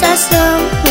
sensação.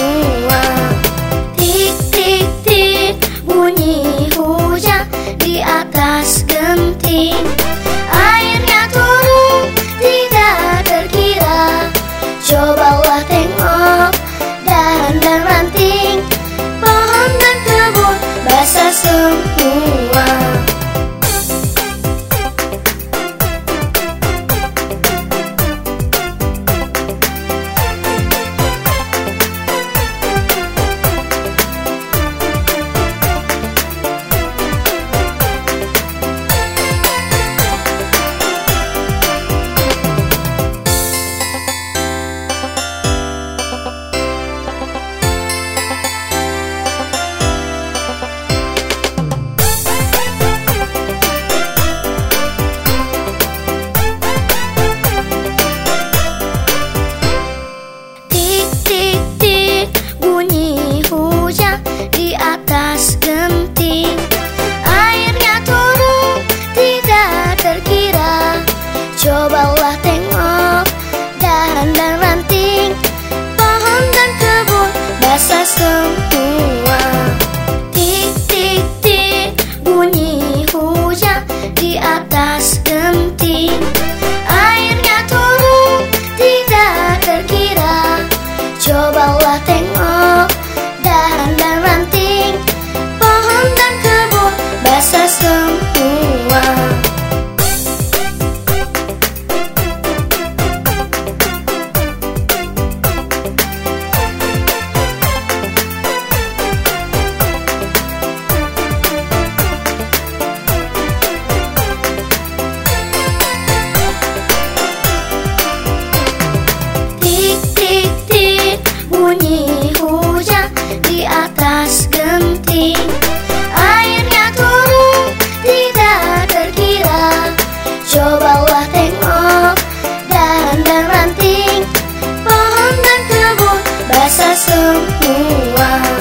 biasa semua.